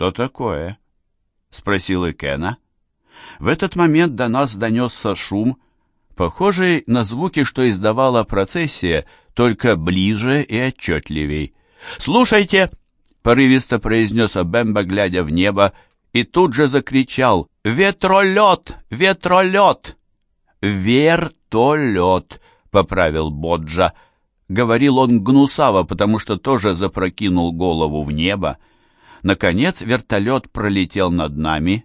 «Что такое?» — спросил Икена. В этот момент до нас донесся шум, похожий на звуки, что издавала процессия, только ближе и отчетливей. «Слушайте!» — порывисто произнес Абемба, глядя в небо, и тут же закричал «Ветролет! Ветролет!» «Вертолет!» — поправил Боджа. Говорил он гнусаво, потому что тоже запрокинул голову в небо. Наконец вертолет пролетел над нами.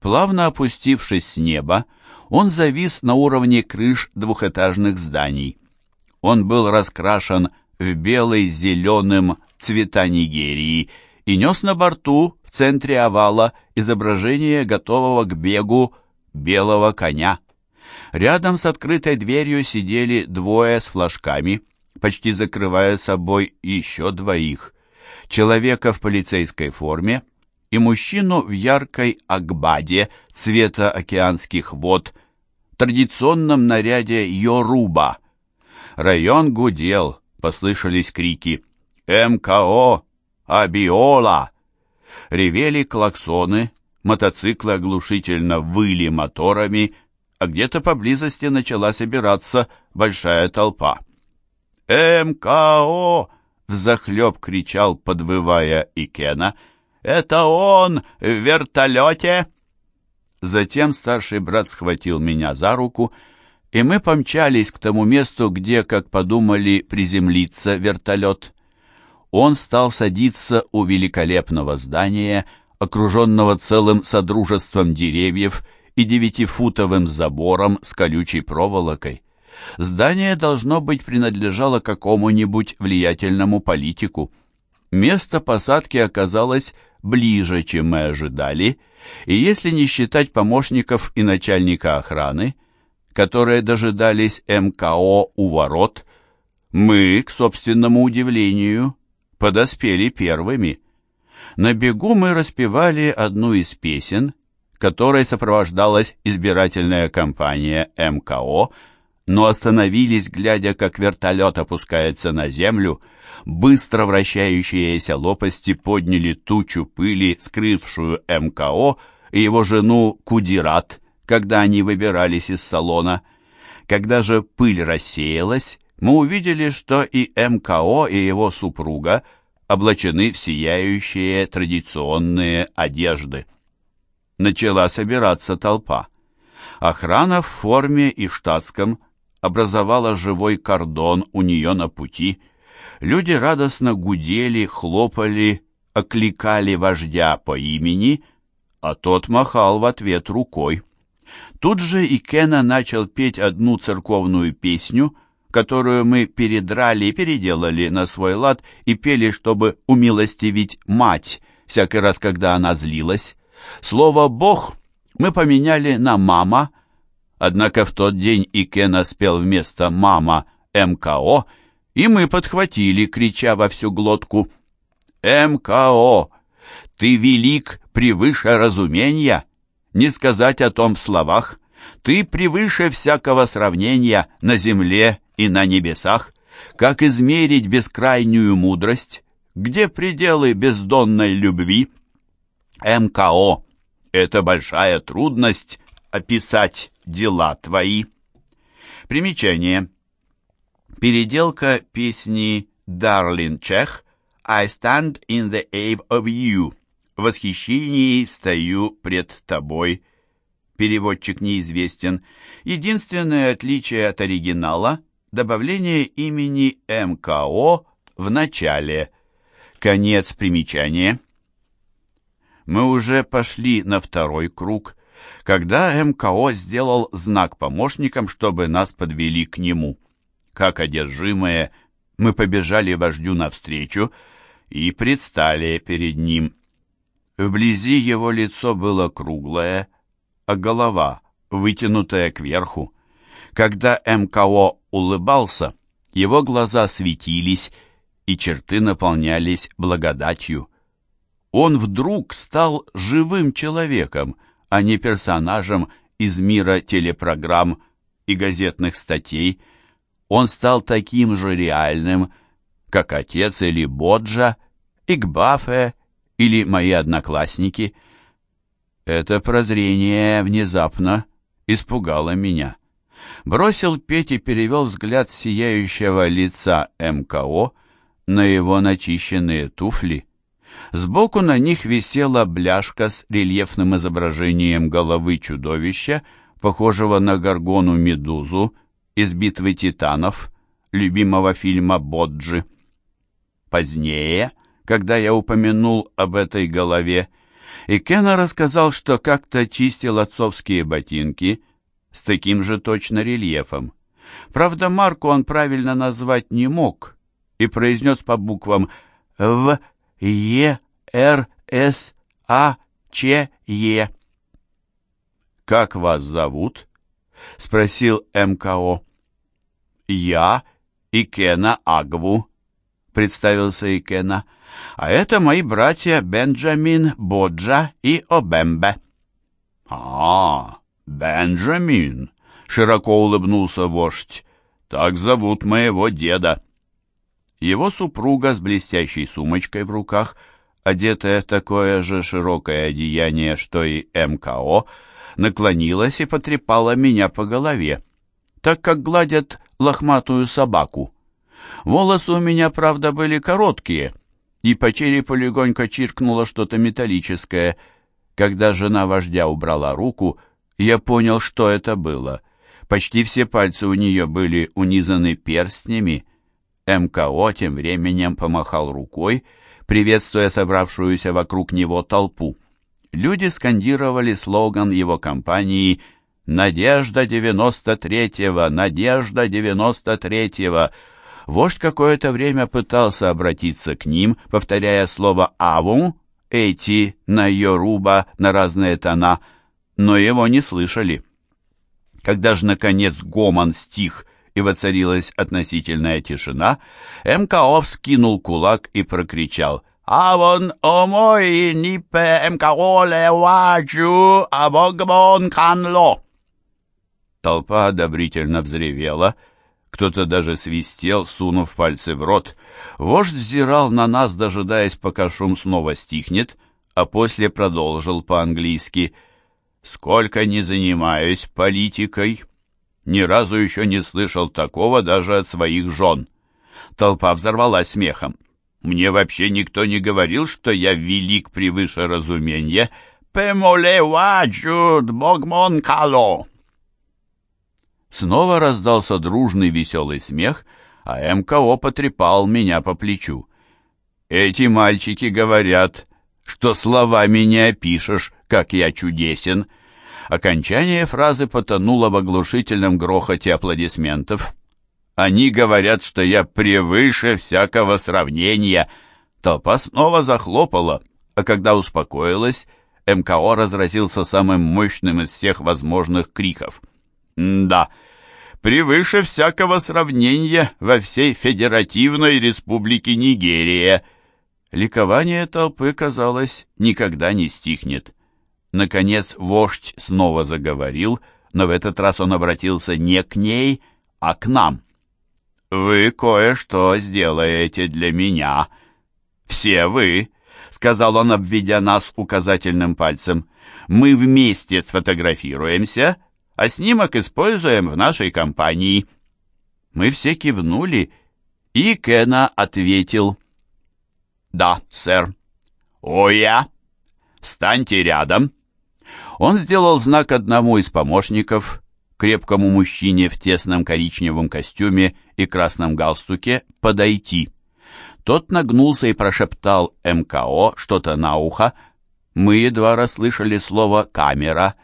Плавно опустившись с неба, он завис на уровне крыш двухэтажных зданий. Он был раскрашен в белый с зеленым цвета Нигерии и нес на борту в центре овала изображение готового к бегу белого коня. Рядом с открытой дверью сидели двое с флажками, почти закрывая собой еще двоих. Человека в полицейской форме и мужчину в яркой акбаде цвета океанских вод, традиционном наряде Йоруба. Район гудел, послышались крики «МКО! Абиола!» Ревели клаксоны, мотоциклы оглушительно выли моторами, а где-то поблизости начала собираться большая толпа. «МКО!» — взахлеб кричал, подвывая Икена. «Это он в вертолете!» Затем старший брат схватил меня за руку, и мы помчались к тому месту, где, как подумали, приземлиться вертолет. Он стал садиться у великолепного здания, окруженного целым содружеством деревьев и девятифутовым забором с колючей проволокой. Здание, должно быть, принадлежало какому-нибудь влиятельному политику. Место посадки оказалось ближе, чем мы ожидали, и если не считать помощников и начальника охраны, которые дожидались МКО у ворот, мы, к собственному удивлению, подоспели первыми. На бегу мы распевали одну из песен, которой сопровождалась избирательная кампания МКО, но остановились, глядя, как вертолет опускается на землю, быстро вращающиеся лопасти подняли тучу пыли, скрывшую МКО и его жену Кудират, когда они выбирались из салона. Когда же пыль рассеялась, мы увидели, что и МКО, и его супруга облачены в сияющие традиционные одежды начала собираться толпа. Охрана в форме и штатском образовала живой кордон у нее на пути. Люди радостно гудели, хлопали, окликали вождя по имени, а тот махал в ответ рукой. Тут же и Кена начал петь одну церковную песню, которую мы передрали и переделали на свой лад и пели, чтобы умилостивить мать, всякий раз, когда она злилась. Слово «бог» мы поменяли на «мама», однако в тот день Икена спел вместо «мама» МКО, и мы подхватили, крича во всю глотку «МКО, ты велик превыше разумения, не сказать о том в словах, ты превыше всякого сравнения на земле и на небесах, как измерить бескрайнюю мудрость, где пределы бездонной любви?» МКО. Это большая трудность описать дела твои. Примечание. Переделка песни Дарлин Чех «I stand in the awe of you» В восхищении стою пред тобой. Переводчик неизвестен. Единственное отличие от оригинала – добавление имени МКО в начале. Конец примечания мы уже пошли на второй круг, когда МКО сделал знак помощникам, чтобы нас подвели к нему. Как одержимые, мы побежали вождю навстречу и предстали перед ним. Вблизи его лицо было круглое, а голова вытянутая кверху. Когда МКО улыбался, его глаза светились, и черты наполнялись благодатью он вдруг стал живым человеком, а не персонажем из мира телепрограмм и газетных статей. Он стал таким же реальным, как отец или Боджа, Игбафе или мои одноклассники. Это прозрение внезапно испугало меня. Бросил петь и перевел взгляд сияющего лица МКО на его начищенные туфли. Сбоку на них висела бляшка с рельефным изображением головы чудовища, похожего на горгону-медузу из «Битвы титанов», любимого фильма «Боджи». Позднее, когда я упомянул об этой голове, и Кена рассказал, что как-то чистил отцовские ботинки с таким же точно рельефом. Правда, марку он правильно назвать не мог и произнес по буквам «В», «Е», «Р», «С», «А», «Ч», «Е». «Как вас зовут?» — спросил МКО. «Я Икена Агву», — представился Икена. «А это мои братья Бенджамин, Боджа и Обембе». «А, Бенджамин!» — широко улыбнулся вождь. «Так зовут моего деда». Его супруга с блестящей сумочкой в руках, одетая в такое же широкое одеяние, что и МКО, наклонилась и потрепала меня по голове, так как гладят лохматую собаку. Волосы у меня, правда, были короткие, и по черепу легонько чиркнуло что-то металлическое. Когда жена вождя убрала руку, я понял, что это было. Почти все пальцы у нее были унизаны перстнями. МКО тем временем помахал рукой, приветствуя собравшуюся вокруг него толпу. Люди скандировали слоган его компании «Надежда 93-го! Надежда 93-го!» Вождь какое-то время пытался обратиться к ним, повторяя слово «аву», «эти», на «йоруба», на разные тона, но его не слышали. Когда же, наконец, гомон стих и воцарилась относительная тишина, МКО вскинул кулак и прокричал «Авон омой нипе МКО левачу абогбон канло!» Толпа одобрительно взревела — кто-то даже свистел, сунув пальцы в рот. Вождь взирал на нас, дожидаясь, пока шум снова стихнет, а после продолжил по-английски. «Сколько не занимаюсь политикой, ни разу еще не слышал такого даже от своих жен». Толпа взорвалась смехом. «Мне вообще никто не говорил, что я велик превыше разумения. Пемоле ваджуд богмон кало!» Снова раздался дружный веселый смех, а МКО потрепал меня по плечу. «Эти мальчики говорят, что словами не опишешь, как я чудесен». Окончание фразы потонуло в оглушительном грохоте аплодисментов. «Они говорят, что я превыше всякого сравнения». Толпа снова захлопала, а когда успокоилась, МКО разразился самым мощным из всех возможных криков. «Да, превыше всякого сравнения во всей Федеративной Республике Нигерия». Ликование толпы, казалось, никогда не стихнет. Наконец вождь снова заговорил, но в этот раз он обратился не к ней, а к нам. «Вы кое-что сделаете для меня. Все вы», — сказал он, обведя нас указательным пальцем. «Мы вместе сфотографируемся, а снимок используем в нашей компании». Мы все кивнули, и Кена ответил. «Да, сэр». «О, я! Встаньте рядом!» Он сделал знак одному из помощников, крепкому мужчине в тесном коричневом костюме и красном галстуке, подойти. Тот нагнулся и прошептал МКО что-то на ухо. Мы едва расслышали слово «камера»,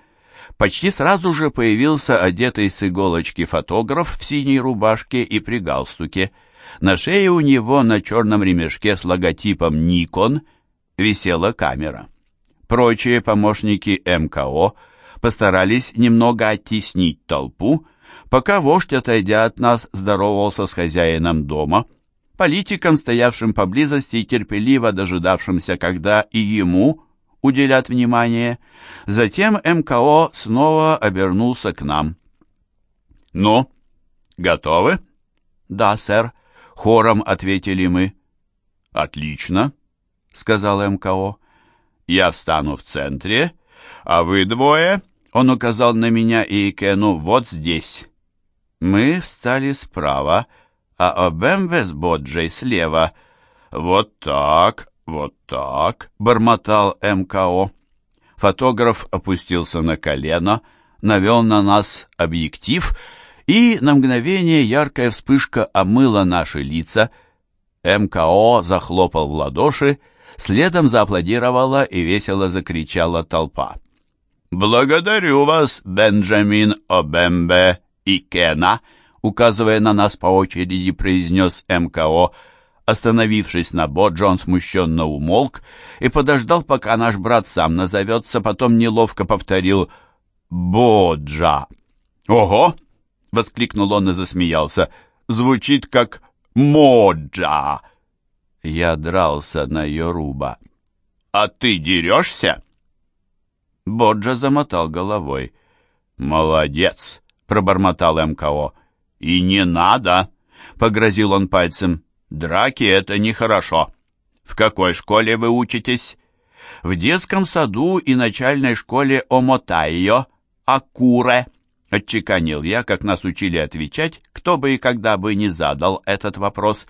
Почти сразу же появился одетый с иголочки фотограф в синей рубашке и при галстуке. На шее у него на черном ремешке с логотипом «Никон» висела камера. Прочие помощники МКО постарались немного оттеснить толпу, пока вождь, отойдя от нас, здоровался с хозяином дома, политиком, стоявшим поблизости и терпеливо дожидавшимся, когда и ему уделят внимание. Затем МКО снова обернулся к нам. «Ну, готовы?» «Да, сэр», — хором ответили мы. «Отлично», — сказал МКО. Я встану в центре, а вы двое, он указал на меня и Кену, вот здесь. Мы встали справа, а Обембе с Боджей слева. Вот так, вот так, бормотал МКО. Фотограф опустился на колено, навел на нас объектив, и на мгновение яркая вспышка омыла наши лица. МКО захлопал в ладоши, следом зааплодировала и весело закричала толпа. «Благодарю вас, Бенджамин Обембе и Кена», указывая на нас по очереди, произнес МКО. Остановившись на Бо, Джон смущенно умолк и подождал, пока наш брат сам назовется, потом неловко повторил «Боджа». «Ого!» — воскликнул он и засмеялся. «Звучит как «Моджа». Я дрался на Йоруба. «А ты дерешься?» Боджа замотал головой. «Молодец!» — пробормотал МКО. «И не надо!» — погрозил он пальцем. «Драки — это нехорошо. В какой школе вы учитесь?» «В детском саду и начальной школе Омотайо, Акуре», — отчеканил я, как нас учили отвечать, кто бы и когда бы не задал этот вопрос.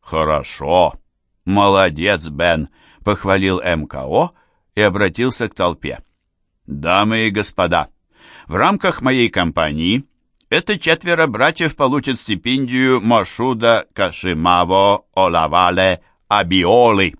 «Хорошо. Молодец, Бен», — похвалил МКО и обратился к толпе. «Дамы и господа, в рамках моей кампании это четверо братьев получат стипендию Мошуда Кашимаво Олавале Абиолы.